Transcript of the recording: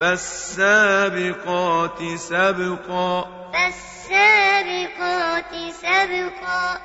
فَالسَّابِقَاتِ سَبْقًا. فَالسَّابِقَاتِ سَبْقًا.